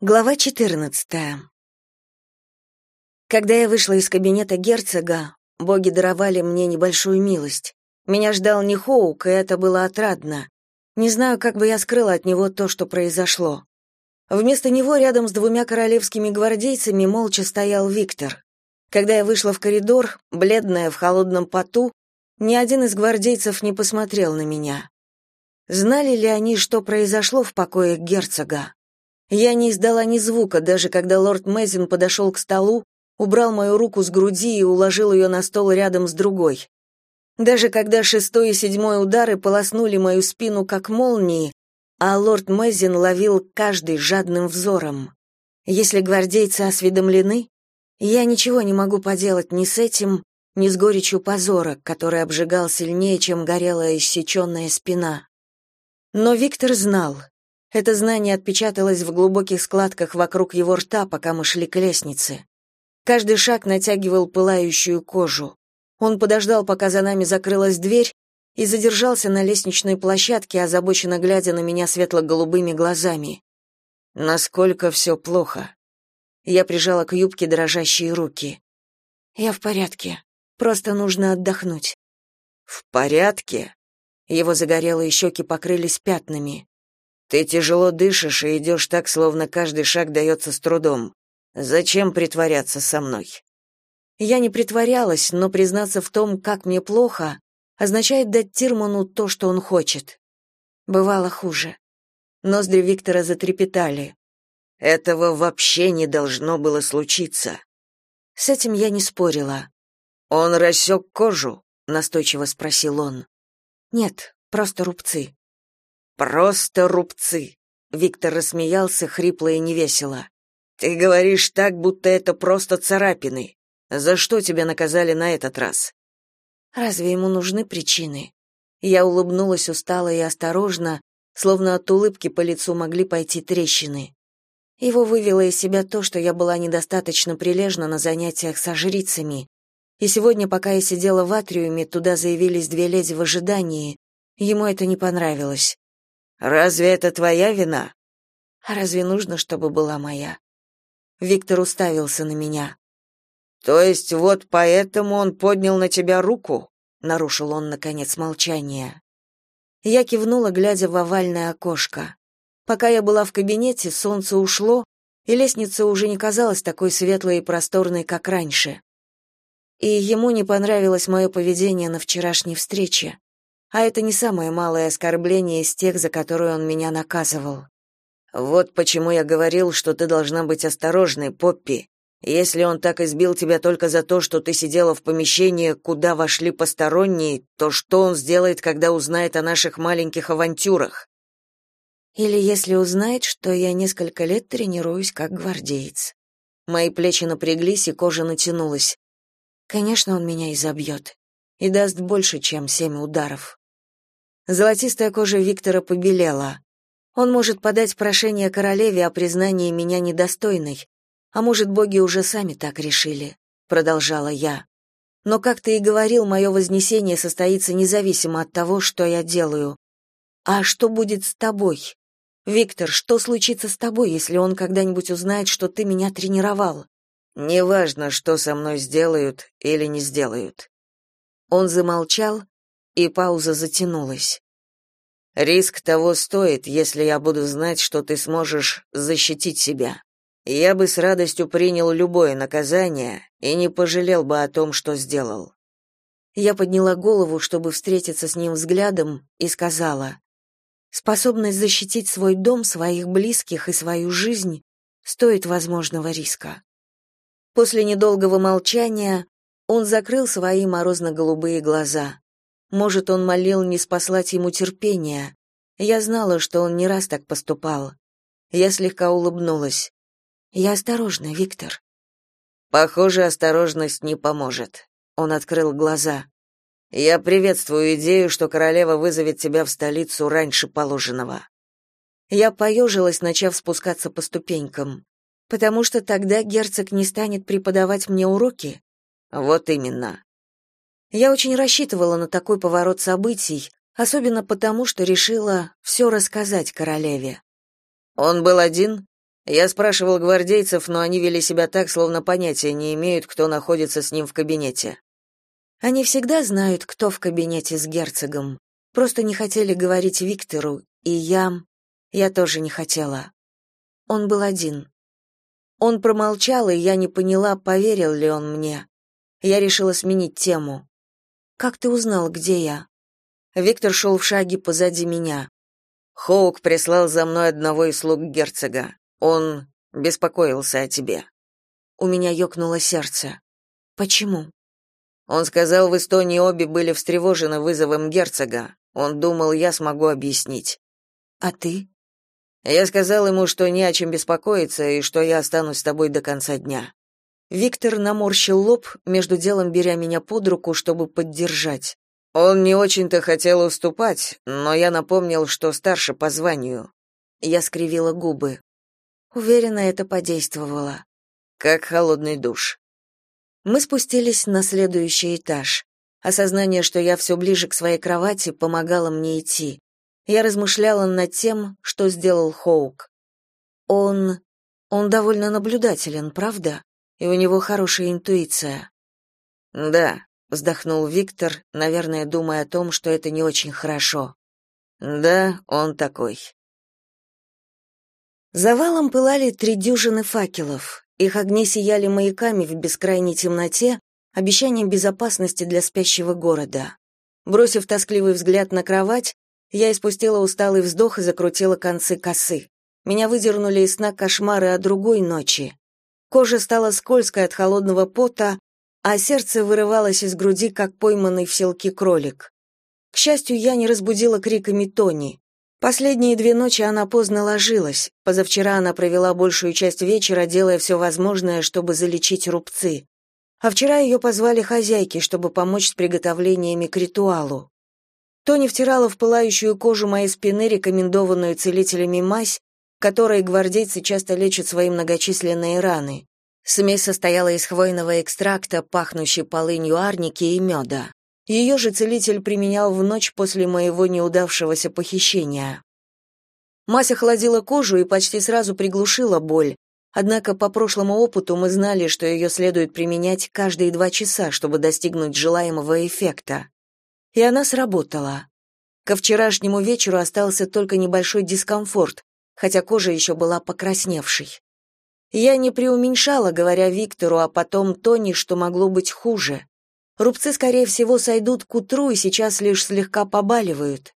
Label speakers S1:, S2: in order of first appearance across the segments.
S1: Глава 14. Когда я вышла из кабинета герцога, боги даровали мне небольшую милость. Меня ждал не Хоук, и это было отрадно. Не знаю, как бы я скрыла от него то, что произошло. Вместо него рядом с двумя королевскими гвардейцами молча стоял Виктор. Когда я вышла в коридор, бледная в холодном поту, ни один из гвардейцев не посмотрел на меня. Знали ли они, что произошло в покое герцога? Я не издала ни звука, даже когда лорд Мэзин подошел к столу, убрал мою руку с груди и уложил ее на стол рядом с другой. Даже когда шестой и седьмой удары полоснули мою спину как молнии, а лорд Мэзин ловил каждый жадным взором. Если гвардейцы осведомлены, я ничего не могу поделать ни с этим, ни с горечью позора, который обжигал сильнее, чем горела иссеченная спина. Но Виктор знал, это знание отпечаталось в глубоких складках вокруг его рта, пока мы шли к лестнице. Каждый шаг натягивал пылающую кожу. Он подождал, пока за нами закрылась дверь, и задержался на лестничной площадке, озабоченно глядя на меня светло-голубыми глазами. Насколько все плохо. Я прижала к юбке дрожащие руки. Я в порядке. Просто нужно отдохнуть. В порядке? Его загорелые щеки покрылись пятнами. Ты тяжело дышишь и идешь так, словно каждый шаг дается с трудом. Зачем притворяться со мной? Я не притворялась, но признаться в том, как мне плохо, означает дать Тирману то, что он хочет. Бывало хуже. Ноздри Виктора затрепетали. Этого вообще не должно было случиться. С этим я не спорила. Он рассек кожу, настойчиво спросил он. Нет, просто рубцы. Просто рубцы. Виктор рассмеялся хрипло и невесело. Ты говоришь так, будто это просто царапины. За что тебя наказали на этот раз? Разве ему нужны причины? Я улыбнулась устало и осторожно, словно от улыбки по лицу могли пойти трещины. Его вывело из себя то, что я была недостаточно прилежна на занятиях со жрицами. И сегодня, пока я сидела в атриуме, туда заявились две леди в ожидании. Ему это не понравилось. Разве это твоя вина? Разве нужно, чтобы была моя? Виктор уставился на меня. То есть вот поэтому он поднял на тебя руку? нарушил он наконец молчание. Я кивнула, глядя в овальное окошко. Пока я была в кабинете, солнце ушло, и лестница уже не казалась такой светлой и просторной, как раньше. И ему не понравилось мое поведение на вчерашней встрече. А это не самое малое оскорбление из тех, за которые он меня наказывал. Вот почему я говорил, что ты должна быть осторожной, Поппи. Если он так избил тебя только за то, что ты сидела в помещении, куда вошли посторонние, то что он сделает, когда узнает о наших маленьких авантюрах? Или если узнает, что я несколько лет тренируюсь как гвардеец. Мои плечи напряглись, и кожа натянулась. Конечно, он меня изобьет. И даст больше, чем семь ударов. Золотистая кожа Виктора побелела. Он может подать прошение королеве о признании меня недостойной, а может, боги уже сами так решили, продолжала я. Но как ты и говорил, мое вознесение состоится независимо от того, что я делаю. А что будет с тобой? Виктор, что случится с тобой, если он когда-нибудь узнает, что ты меня тренировал? Неважно, что со мной сделают или не сделают. Он замолчал, и пауза затянулась. Риск того стоит, если я буду знать, что ты сможешь защитить себя. Я бы с радостью принял любое наказание и не пожалел бы о том, что сделал. Я подняла голову, чтобы встретиться с ним взглядом, и сказала: "Способность защитить свой дом, своих близких и свою жизнь стоит возможного риска". После недолгого молчания он закрыл свои морозно-голубые глаза. Может, он молил не спаслать ему терпения. Я знала, что он не раз так поступал. Я слегка улыбнулась. Я осторожна, Виктор. Похоже, осторожность не поможет. Он открыл глаза. Я приветствую идею, что королева вызовет тебя в столицу раньше положенного. Я поежилась, начав спускаться по ступенькам. Потому что тогда герцог не станет преподавать мне уроки. Вот именно. Я очень рассчитывала на такой поворот событий, особенно потому, что решила все рассказать королеве. Он был один? Я спрашивал гвардейцев, но они вели себя так, словно понятия не имеют, кто находится с ним в кабинете. Они всегда знают, кто в кабинете с герцогом. Просто не хотели говорить Виктору, и я... Я тоже не хотела. Он был один. Он промолчал, и я не поняла, поверил ли он мне. Я решила сменить тему. «Как ты узнал, где я?» Виктор шел в шаге позади меня. Хоук прислал за мной одного из слуг герцога. Он беспокоился о тебе. У меня ёкнуло сердце. Почему? Он сказал, в Эстонии обе были встревожены вызовом герцога. Он думал, я смогу объяснить. А ты? Я сказал ему, что не о чем беспокоиться и что я останусь с тобой до конца дня. Виктор наморщил лоб, между делом беря меня под руку, чтобы поддержать. Он не очень-то хотел уступать, но я напомнил, что старше по званию. Я скривила губы. Уверена, это подействовало. Как холодный душ. Мы спустились на следующий этаж. Осознание, что я все ближе к своей кровати, помогало мне идти. Я размышляла над тем, что сделал Хоук. Он... он довольно наблюдателен, правда? И у него хорошая интуиция. Да, вздохнул Виктор, наверное, думая о том, что это не очень хорошо. Да, он такой. Завалом пылали три дюжины факелов. Их огни сияли маяками в бескрайней темноте, обещанием безопасности для спящего города. Бросив тоскливый взгляд на кровать, я испустила усталый вздох и закрутила концы косы. Меня выдернули из сна кошмары о другой ночи. Кожа стала скользкой от холодного пота, а сердце вырывалось из груди, как пойманный в селке кролик. К счастью, я не разбудила криками Тони. Последние две ночи она поздно ложилась. Позавчера она провела большую часть вечера, делая все возможное, чтобы залечить рубцы. А вчера ее позвали хозяйки, чтобы помочь с приготовлениями к ритуалу. Тони втирала в пылающую кожу моей спины рекомендованную целителями мазь, которой гвардейцы часто лечат свои многочисленные раны. Смесь состояла из хвойного экстракта, пахнущей полынью арники и меда. Ее же целитель применял в ночь после моего неудавшегося похищения. Мазь охладила кожу и почти сразу приглушила боль, однако по прошлому опыту мы знали, что ее следует применять каждые два часа, чтобы достигнуть желаемого эффекта. И она сработала. Ко вчерашнему вечеру остался только небольшой дискомфорт, хотя кожа еще была покрасневшей. Я не преуменьшала, говоря Виктору, а потом Тони, что могло быть хуже. Рубцы, скорее всего, сойдут к утру и сейчас лишь слегка побаливают.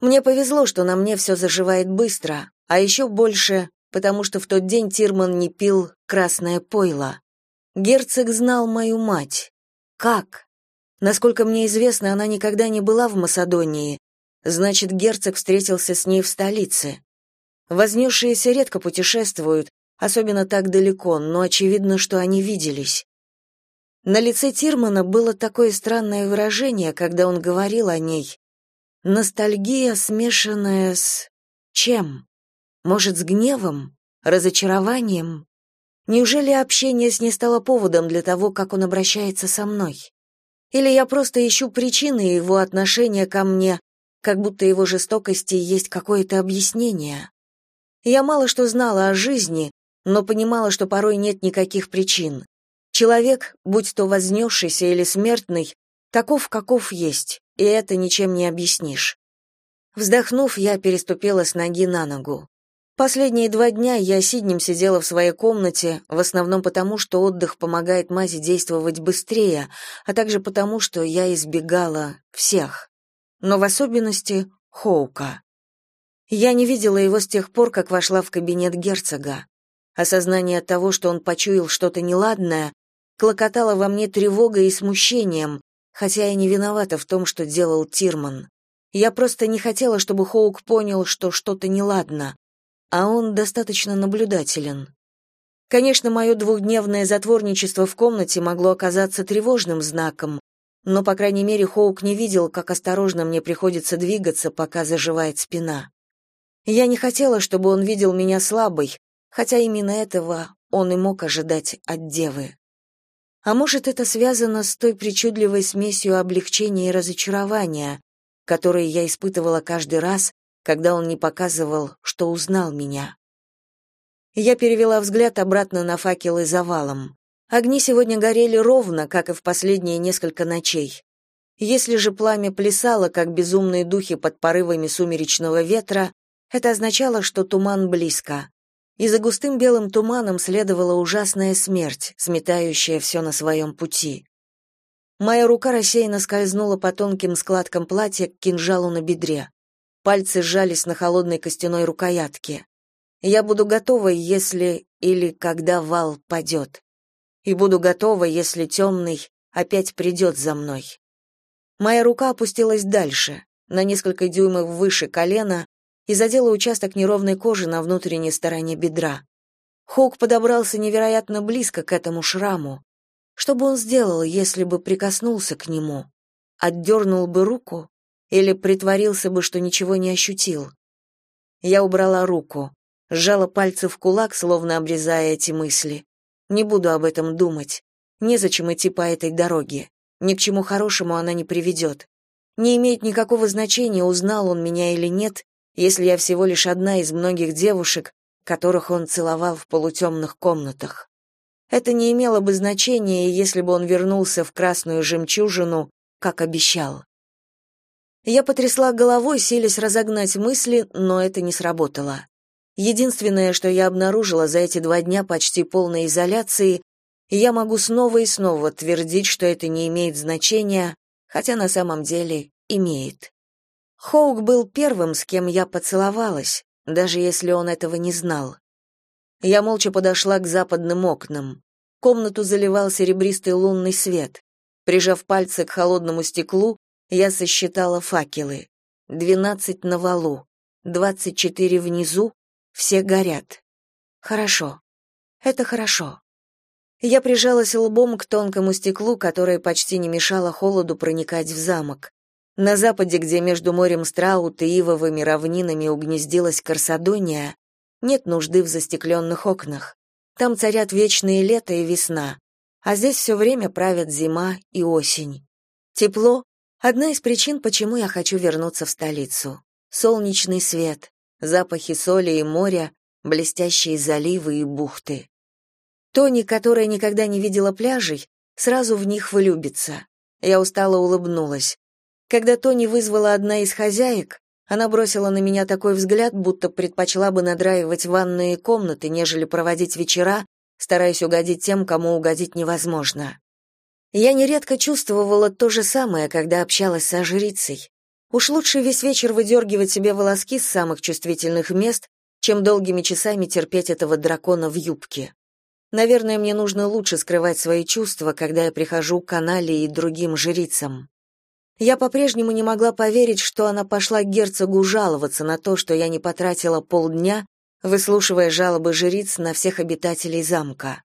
S1: Мне повезло, что на мне все заживает быстро, а еще больше, потому что в тот день Тирман не пил красное пойло. Герцог знал мою мать. Как? Насколько мне известно, она никогда не была в Масадонии. Значит, герцог встретился с ней в столице. Вознесшиеся редко путешествуют, особенно так далеко, но очевидно, что они виделись. На лице Тирмана было такое странное выражение, когда он говорил о ней. Ностальгия, смешанная с... чем? Может, с гневом? Разочарованием? Неужели общение с ней стало поводом для того, как он обращается со мной? Или я просто ищу причины его отношения ко мне, как будто его жестокости есть какое-то объяснение? Я мало что знала о жизни, но понимала, что порой нет никаких причин. Человек, будь то вознесшийся или смертный, таков, каков есть, и это ничем не объяснишь. Вздохнув, я переступила с ноги на ногу. Последние два дня я сиднем сидела в своей комнате, в основном потому, что отдых помогает мази действовать быстрее, а также потому, что я избегала всех. Но в особенности Хоука. Я не видела его с тех пор, как вошла в кабинет герцога. Осознание того, что он почуял что-то неладное, клокотала во мне тревогой и смущением, хотя я не виновата в том, что делал Тирман. Я просто не хотела, чтобы Хоук понял, что что-то неладно, а он достаточно наблюдателен. Конечно, мое двухдневное затворничество в комнате могло оказаться тревожным знаком, но, по крайней мере, Хоук не видел, как осторожно мне приходится двигаться, пока заживает спина. Я не хотела, чтобы он видел меня слабой, хотя именно этого он и мог ожидать от девы. А может, это связано с той причудливой смесью облегчения и разочарования, которые я испытывала каждый раз, когда он не показывал, что узнал меня. Я перевела взгляд обратно на факелы завалом. Огни сегодня горели ровно, как и в последние несколько ночей. Если же пламя плясало, как безумные духи под порывами сумеречного ветра, это означало, что туман близко. И за густым белым туманом следовала ужасная смерть, сметающая все на своем пути. Моя рука рассеянно скользнула по тонким складкам платья к кинжалу на бедре. Пальцы сжались на холодной костяной рукоятке. Я буду готова, если или когда вал падет. И буду готова, если темный опять придет за мной. Моя рука опустилась дальше, на несколько дюймов выше колена, и задела участок неровной кожи на внутренней стороне бедра. Хоук подобрался невероятно близко к этому шраму. Что бы он сделал, если бы прикоснулся к нему? Отдернул бы руку или притворился бы, что ничего не ощутил? Я убрала руку сжала пальцы в кулак, словно обрезая эти мысли. Не буду об этом думать. Незачем идти по этой дороге. Ни к чему хорошему она не приведет. Не имеет никакого значения, узнал он меня или нет, если я всего лишь одна из многих девушек, которых он целовал в полутемных комнатах. Это не имело бы значения, если бы он вернулся в красную жемчужину, как обещал. Я потрясла головой, силясь разогнать мысли, но это не сработало. Единственное, что я обнаружила за эти два дня почти полной изоляции, я могу снова и снова твердить, что это не имеет значения, хотя на самом деле имеет. Хоук был первым, с кем я поцеловалась, даже если он этого не знал. Я молча подошла к западным окнам. Комнату заливал серебристый лунный свет. Прижав пальцы к холодному стеклу, я сосчитала факелы. Двенадцать на валу, двадцать четыре внизу, все горят. Хорошо. Это хорошо. Я прижалась лбом к тонкому стеклу, которое почти не мешало холоду проникать в замок. На западе, где между морем Страут и Ивовыми равнинами угнездилась Корсадония, нет нужды в застекленных окнах. Там царят вечные лето и весна, а здесь все время правят зима и осень. Тепло — одна из причин, почему я хочу вернуться в столицу. Солнечный свет, запахи соли и моря, блестящие заливы и бухты. Тони, которая никогда не видела пляжей, сразу в них влюбится. Я устало улыбнулась. Когда Тони вызвала одна из хозяек, она бросила на меня такой взгляд, будто предпочла бы надраивать ванные комнаты, нежели проводить вечера, стараясь угодить тем, кому угодить невозможно. Я нередко чувствовала то же самое, когда общалась со жрицей. Уж лучше весь вечер выдергивать себе волоски с самых чувствительных мест, чем долгими часами терпеть этого дракона в юбке. Наверное, мне нужно лучше скрывать свои чувства, когда я прихожу к Анале и другим жрицам. Я по-прежнему не могла поверить, что она пошла к герцогу жаловаться на то, что я не потратила полдня, выслушивая жалобы жриц на всех обитателей замка.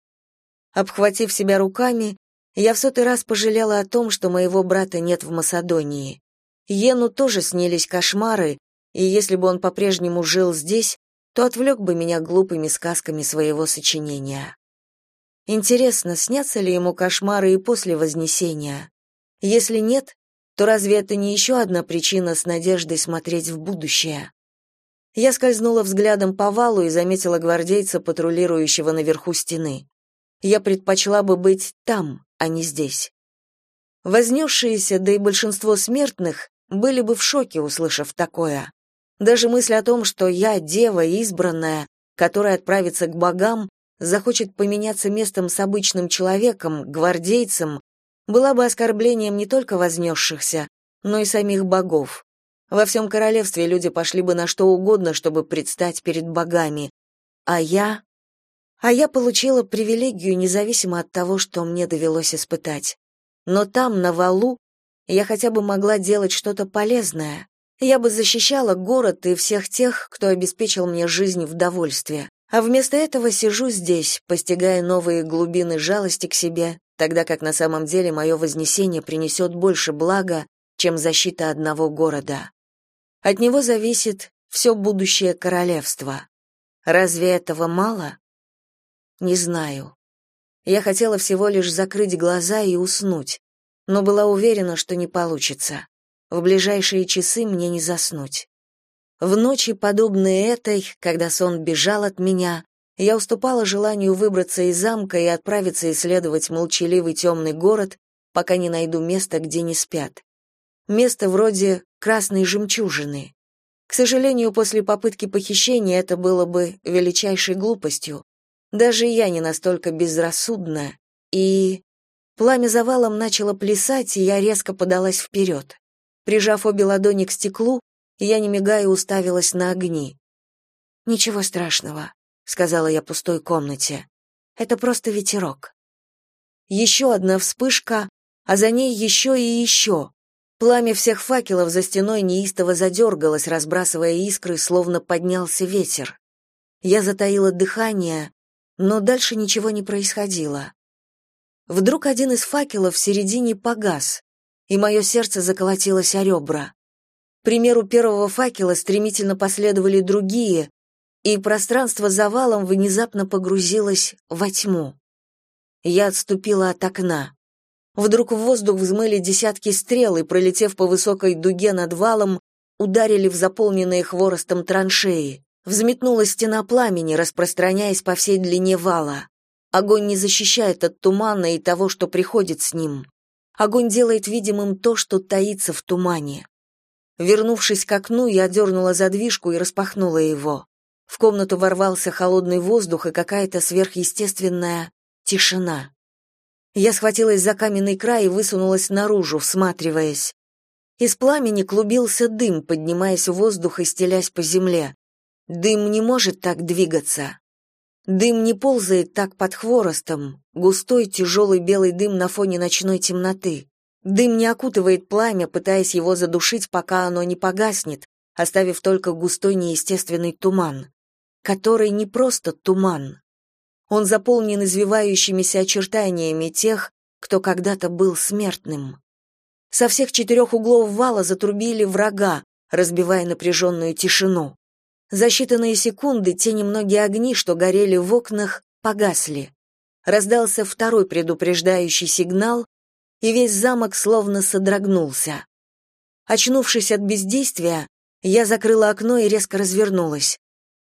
S1: Обхватив себя руками, я в сотый раз пожалела о том, что моего брата нет в Масадонии. Йену тоже снились кошмары, и если бы он по-прежнему жил здесь, то отвлек бы меня глупыми сказками своего сочинения. Интересно, снятся ли ему кошмары и после Вознесения? Если нет, то разве это не еще одна причина с надеждой смотреть в будущее? Я скользнула взглядом по валу и заметила гвардейца, патрулирующего наверху стены. Я предпочла бы быть там, а не здесь. Вознесшиеся, да и большинство смертных, были бы в шоке, услышав такое. Даже мысль о том, что я, дева избранная, которая отправится к богам, захочет поменяться местом с обычным человеком, гвардейцем, была бы оскорблением не только вознесшихся, но и самих богов. Во всем королевстве люди пошли бы на что угодно, чтобы предстать перед богами. А я... А я получила привилегию независимо от того, что мне довелось испытать. Но там, на валу, я хотя бы могла делать что-то полезное. Я бы защищала город и всех тех, кто обеспечил мне жизнь в довольстве. А вместо этого сижу здесь, постигая новые глубины жалости к себе, тогда как на самом деле мое вознесение принесет больше блага, чем защита одного города. От него зависит все будущее королевства. Разве этого мало? Не знаю. Я хотела всего лишь закрыть глаза и уснуть, но была уверена, что не получится. В ближайшие часы мне не заснуть. В ночи, подобные этой, когда сон бежал от меня, я уступала желанию выбраться из замка и отправиться исследовать молчаливый темный город, пока не найду место, где не спят. Место вроде красной жемчужины. К сожалению, после попытки похищения это было бы величайшей глупостью. Даже я не настолько безрассудна, и... Пламя завалом начало плясать, и я резко подалась вперед. Прижав обе ладони к стеклу, я, не мигая, уставилась на огни. «Ничего страшного», — сказала я пустой комнате. «Это просто ветерок». Еще одна вспышка, а за ней еще и еще. Пламя всех факелов за стеной неистово задергалось, разбрасывая искры, словно поднялся ветер. Я затаила дыхание, но дальше ничего не происходило. Вдруг один из факелов в середине погас, и мое сердце заколотилось о ребра. К примеру первого факела стремительно последовали другие, и пространство за валом внезапно погрузилось во тьму. Я отступила от окна. Вдруг в воздух взмыли десятки стрел и, пролетев по высокой дуге над валом, ударили в заполненные хворостом траншеи. Взметнулась стена пламени, распространяясь по всей длине вала. Огонь не защищает от тумана и того, что приходит с ним. Огонь делает видимым то, что таится в тумане. Вернувшись к окну, я дернула задвижку и распахнула его. В комнату ворвался холодный воздух и какая-то сверхъестественная тишина. Я схватилась за каменный край и высунулась наружу, всматриваясь. Из пламени клубился дым, поднимаясь в воздух и стелясь по земле. Дым не может так двигаться. Дым не ползает так под хворостом, густой тяжелый белый дым на фоне ночной темноты. Дым не окутывает пламя, пытаясь его задушить, пока оно не погаснет, оставив только густой неестественный туман, который не просто туман, он заполнен извивающимися очертаниями тех, кто когда-то был смертным. Со всех четырех углов вала затрубили врага, разбивая напряженную тишину. За считанные секунды те немногие огни, что горели в окнах, погасли. Раздался второй предупреждающий сигнал, и весь замок словно содрогнулся. Очнувшись от бездействия, я закрыла окно и резко развернулась.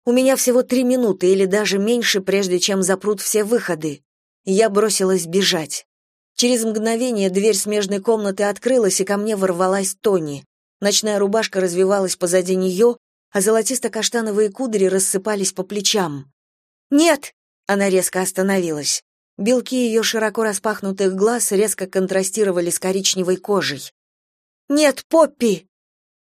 S1: У меня всего три минуты или даже меньше, прежде чем запрут все выходы. Я бросилась бежать. Через мгновение дверь смежной комнаты открылась, и ко мне ворвалась Тони. Ночная рубашка развивалась позади нее, а золотисто-каштановые кудри рассыпались по плечам. «Нет!» — она резко остановилась. Белки ее широко распахнутых глаз резко контрастировали с коричневой кожей. «Нет, Поппи!»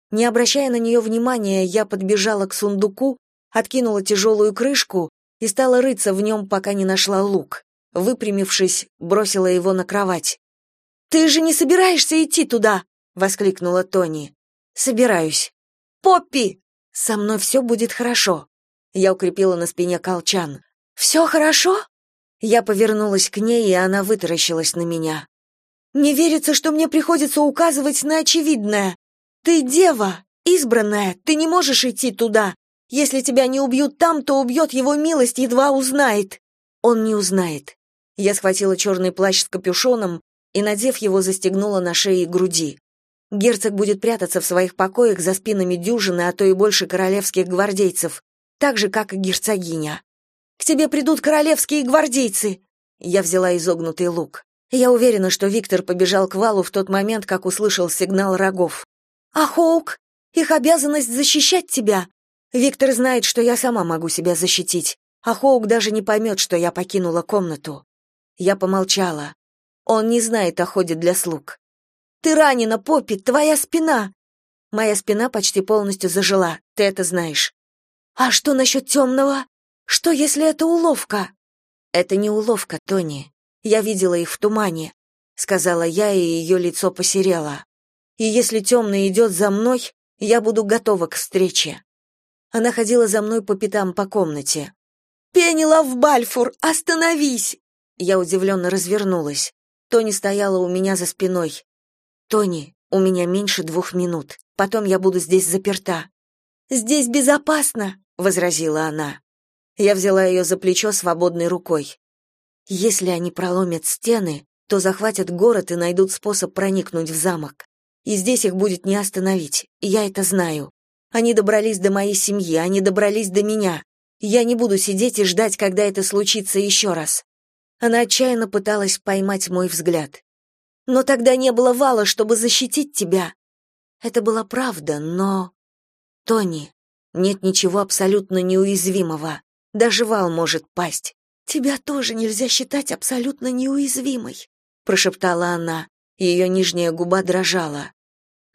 S1: Не обращая на нее внимания, я подбежала к сундуку, откинула тяжелую крышку и стала рыться в нем, пока не нашла лук. Выпрямившись, бросила его на кровать. «Ты же не собираешься идти туда!» — воскликнула Тони. «Собираюсь». «Поппи!» «Со мной все будет хорошо». Я укрепила на спине колчан. «Все хорошо?» Я повернулась к ней, и она вытаращилась на меня. «Не верится, что мне приходится указывать на очевидное. Ты дева, избранная, ты не можешь идти туда. Если тебя не убьют там, то убьет его милость, едва узнает. Он не узнает. Я схватила черный плащ с капюшоном и, надев его, застегнула на шее и груди. Герцог будет прятаться в своих покоях за спинами дюжины, а то и больше королевских гвардейцев, так же, как и герцогиня. «К тебе придут королевские гвардейцы!» Я взяла изогнутый лук. Я уверена, что Виктор побежал к валу в тот момент, как услышал сигнал рогов. «А Хоук? Их обязанность защищать тебя. Виктор знает, что я сама могу себя защитить, а Хоук даже не поймет, что я покинула комнату. Я помолчала. Он не знает о ходе для слуг. «Ты ранена, Поппи, твоя спина!» Моя спина почти полностью зажила, ты это знаешь. «А что насчет темного? Что, если это уловка?» «Это не уловка, Тони. Я видела их в тумане», — сказала я, и ее лицо посерело. «И если темный идет за мной, я буду готова к встрече». Она ходила за мной по пятам по комнате. «Пенелов Бальфур, остановись!» Я удивленно развернулась. Тони стояла у меня за спиной. «Тони, у меня меньше двух минут. Потом я буду здесь заперта». «Здесь безопасно», — возразила она. Я взяла ее за плечо свободной рукой. «Если они проломят стены, то захватят город и найдут способ проникнуть в замок. И здесь их будет не остановить, я это знаю. Они добрались до моей семьи, они добрались до меня. Я не буду сидеть и ждать, когда это случится еще раз. Она отчаянно пыталась поймать мой взгляд. Но тогда не было вала, чтобы защитить тебя. Это была правда, но... Тони, нет ничего абсолютно неуязвимого. Даже вал может пасть. Тебя тоже нельзя считать абсолютно неуязвимой, прошептала она. Ее нижняя губа дрожала.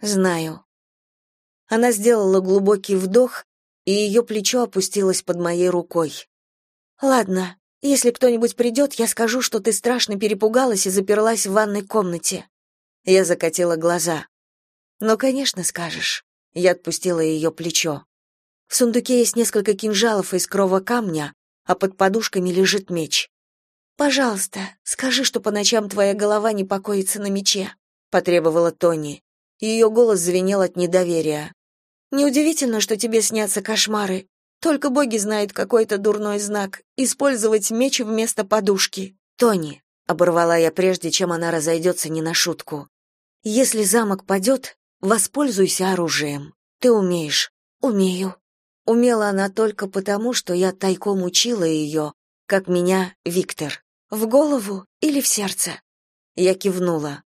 S1: Знаю. Она сделала глубокий вдох, и ее плечо опустилось под моей рукой. Ладно, если кто-нибудь придет, я скажу, что ты страшно перепугалась и заперлась в ванной комнате. Я закатила глаза. Ну, конечно, скажешь. Я отпустила ее плечо. В сундуке есть несколько кинжалов из камня, а под подушками лежит меч. Пожалуйста, скажи, что по ночам твоя голова не покоится на мече, потребовала Тони. Ее голос звенел от недоверия. Неудивительно, что тебе снятся кошмары. Только боги знают какой это дурной знак использовать меч вместо подушки. Тони, оборвала я прежде, чем она разойдется не на шутку. Если замок падет, воспользуйся оружием. Ты умеешь. Умею. Умела она только потому, что я тайком учила ее, как меня Виктор. В голову или в сердце? Я кивнула.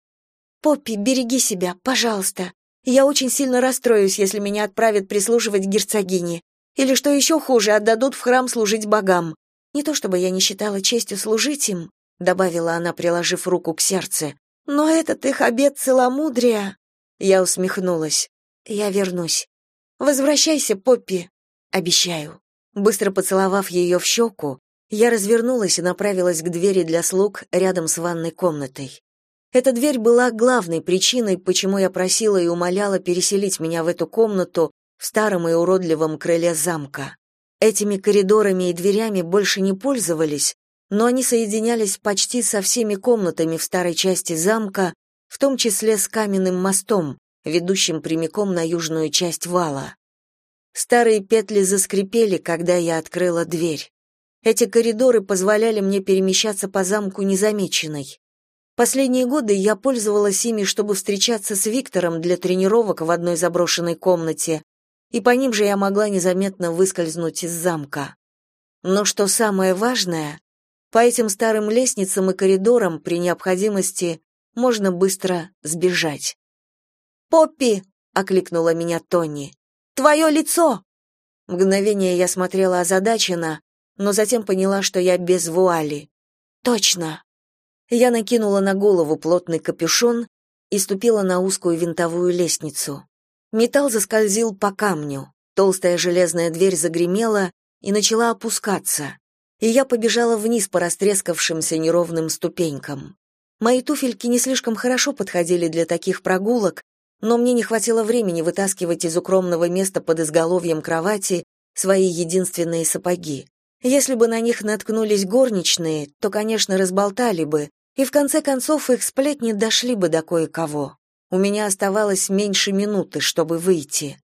S1: Поппи, береги себя, пожалуйста. Я очень сильно расстроюсь, если меня отправят прислуживать герцогине. Или, что еще хуже, отдадут в храм служить богам. Не то чтобы я не считала честью служить им, добавила она, приложив руку к сердцу. Но этот их обет целомудрия. Я усмехнулась. Я вернусь. Возвращайся, Поппи. Обещаю. Быстро поцеловав ее в щеку, я развернулась и направилась к двери для слуг рядом с ванной комнатой. Эта дверь была главной причиной, почему я просила и умоляла переселить меня в эту комнату в старом и уродливом крыле замка. Этими коридорами и дверями больше не пользовались, но они соединялись почти со всеми комнатами в старой части замка, в том числе с каменным мостом, ведущим прямиком на южную часть вала. Старые петли заскрипели, когда я открыла дверь. Эти коридоры позволяли мне перемещаться по замку незамеченной. Последние годы я пользовалась ими, чтобы встречаться с Виктором для тренировок в одной заброшенной комнате, и по ним же я могла незаметно выскользнуть из замка. Но что самое важное, по этим старым лестницам и коридорам при необходимости можно быстро сбежать. «Поппи!» — окликнула меня Тони. Твое лицо!» Мгновение я смотрела озадаченно, но затем поняла, что я без вуали. «Точно!» Я накинула на голову плотный капюшон и ступила на узкую винтовую лестницу. Металл заскользил по камню, толстая железная дверь загремела и начала опускаться, и я побежала вниз по растрескавшимся неровным ступенькам. Мои туфельки не слишком хорошо подходили для таких прогулок, но мне не хватило времени вытаскивать из укромного места под изголовьем кровати свои единственные сапоги. Если бы на них наткнулись горничные, то, конечно, разболтали бы, и в конце концов их сплетни дошли бы до кое-кого. У меня оставалось меньше минуты, чтобы выйти.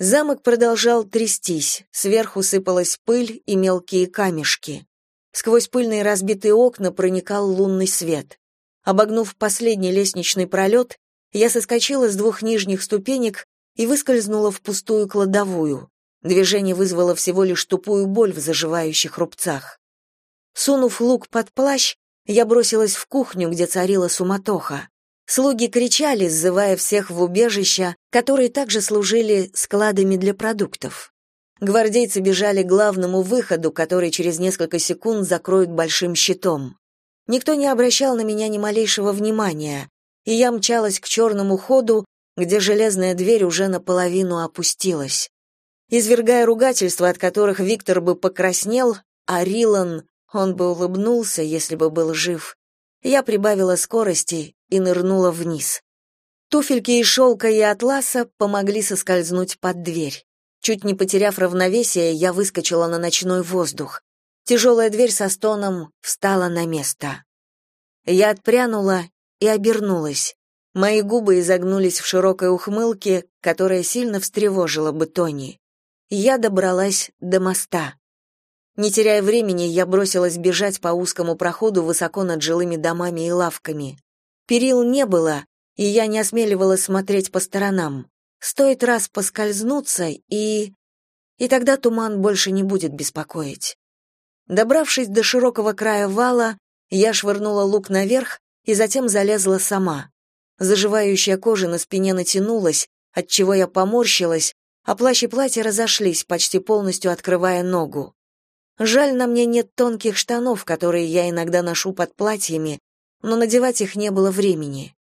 S1: Замок продолжал трястись, сверху сыпалась пыль и мелкие камешки. Сквозь пыльные разбитые окна проникал лунный свет. Обогнув последний лестничный пролет, я соскочила с двух нижних ступенек и выскользнула в пустую кладовую. Движение вызвало всего лишь тупую боль в заживающих рубцах. Сунув лук под плащ, я бросилась в кухню, где царила суматоха. Слуги кричали, сзывая всех в убежища, которые также служили складами для продуктов. Гвардейцы бежали к главному выходу, который через несколько секунд закроют большим щитом. Никто не обращал на меня ни малейшего внимания и я мчалась к черному ходу, где железная дверь уже наполовину опустилась. Извергая ругательства, от которых Виктор бы покраснел, а Рилан, он бы улыбнулся, если бы был жив, я прибавила скорости и нырнула вниз. Туфельки из шелка и атласа помогли соскользнуть под дверь. Чуть не потеряв равновесие, я выскочила на ночной воздух. Тяжелая дверь со стоном встала на место. Я отпрянула и обернулась. Мои губы изогнулись в широкой ухмылке, которая сильно встревожила бы Тони. Я добралась до моста. Не теряя времени, я бросилась бежать по узкому проходу высоко над жилыми домами и лавками. Перил не было, и я не осмеливалась смотреть по сторонам. Стоит раз поскользнуться, и... и тогда туман больше не будет беспокоить. Добравшись до широкого края вала, я швырнула лук наверх и затем залезла сама. Заживающая кожа на спине натянулась, отчего я поморщилась, а плащ и платье разошлись, почти полностью открывая ногу. Жаль, на мне нет тонких штанов, которые я иногда ношу под платьями, но надевать их не было времени.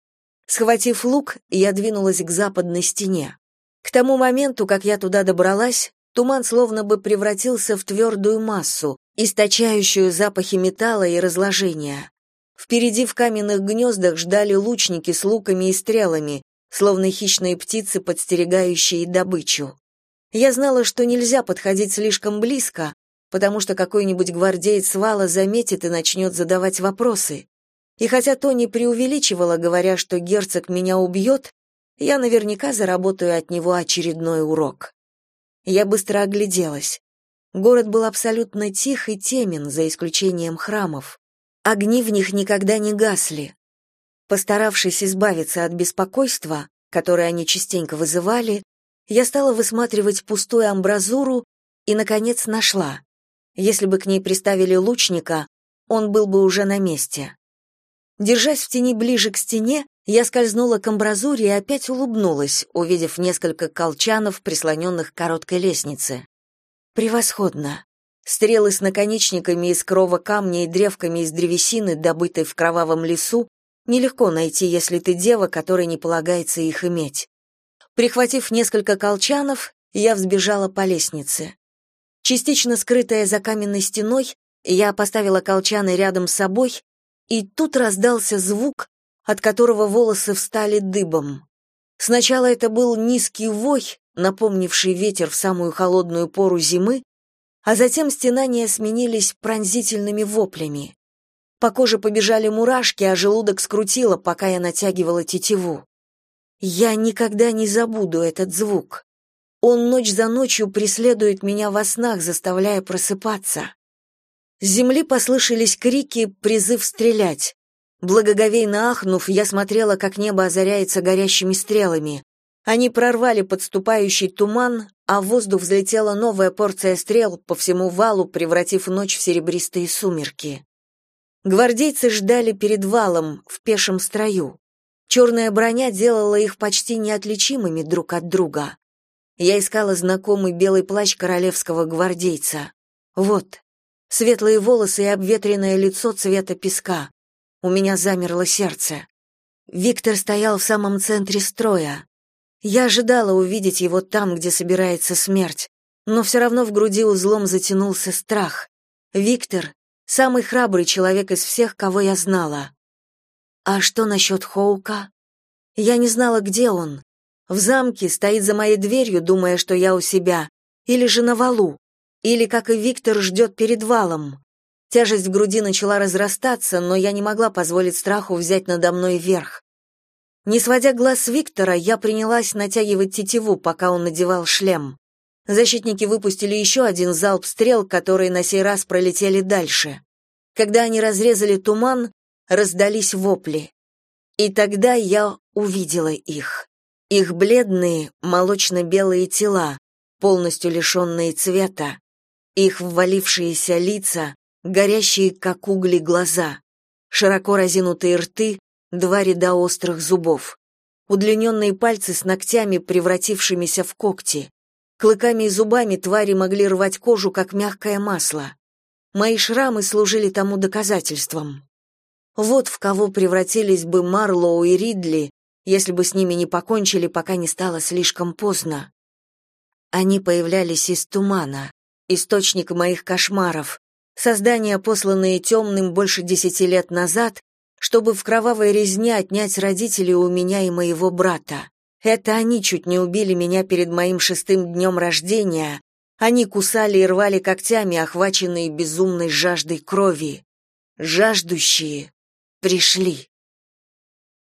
S1: Схватив лук, я двинулась к западной стене. К тому моменту, как я туда добралась, туман словно бы превратился в твердую массу, источающую запахи металла и разложения. Впереди в каменных гнездах ждали лучники с луками и стрелами, словно хищные птицы, подстерегающие добычу. Я знала, что нельзя подходить слишком близко, потому что какой-нибудь гвардеец вала заметит и начнет задавать вопросы. И хотя Тони преувеличивала, говоря, что герцог меня убьет, я наверняка заработаю от него очередной урок. Я быстро огляделась. Город был абсолютно тих и темен, за исключением храмов. Огни в них никогда не гасли. Постаравшись избавиться от беспокойства, которое они частенько вызывали, я стала высматривать пустую амбразуру и, наконец, нашла. Если бы к ней приставили лучника, он был бы уже на месте. Держась в тени ближе к стене, я скользнула к амбразуре и опять улыбнулась, увидев несколько колчанов, прислоненных к короткой лестнице. Превосходно. Стрелы с наконечниками из крова камня и древками из древесины, добытой в кровавом лесу, нелегко найти, если ты дева, которой не полагается их иметь. Прихватив несколько колчанов, я взбежала по лестнице. Частично скрытая за каменной стеной, я поставила колчаны рядом с собой и тут раздался звук, от которого волосы встали дыбом. Сначала это был низкий вой, напомнивший ветер в самую холодную пору зимы, а затем стенания сменились пронзительными воплями. По коже побежали мурашки, а желудок скрутило, пока я натягивала тетиву. Я никогда не забуду этот звук. Он ночь за ночью преследует меня во снах, заставляя просыпаться. С земли послышались крики, призыв стрелять. Благоговейно ахнув, я смотрела, как небо озаряется горящими стрелами. Они прорвали подступающий туман, а в воздух взлетела новая порция стрел по всему валу, превратив ночь в серебристые сумерки. Гвардейцы ждали перед валом, в пешем строю. Черная броня делала их почти неотличимыми друг от друга. Я искала знакомый белый плащ королевского гвардейца. Вот, светлые волосы и обветренное лицо цвета песка. У меня замерло сердце. Виктор стоял в самом центре строя. Я ожидала увидеть его там, где собирается смерть, но все равно в груди узлом затянулся страх. Виктор — самый храбрый человек из всех, кого я знала. А что насчет Хоука? Я не знала, где он. В замке стоит за моей дверью, думая, что я у себя, или же на валу или, как и Виктор, ждет перед валом. Тяжесть в груди начала разрастаться, но я не могла позволить страху взять надо мной верх. Не сводя глаз с Виктора, я принялась натягивать тетиву, пока он надевал шлем. Защитники выпустили еще один залп стрел, которые на сей раз пролетели дальше. Когда они разрезали туман, раздались вопли. И тогда я увидела их. Их бледные, молочно-белые тела, полностью лишенные цвета, их ввалившиеся лица, горящие как угли глаза, широко разинутые рты, два ряда острых зубов, удлиненные пальцы с ногтями, превратившимися в когти. Клыками и зубами твари могли рвать кожу, как мягкое масло. Мои шрамы служили тому доказательством. Вот в кого превратились бы Марлоу и Ридли, если бы с ними не покончили, пока не стало слишком поздно. Они появлялись из тумана, источник моих кошмаров, создания, посланные темным больше десяти лет назад, чтобы в кровавой резне отнять родителей у меня и моего брата. Это они чуть не убили меня перед моим шестым днем рождения. Они кусали и рвали когтями, охваченные безумной жаждой крови. Жаждущие пришли.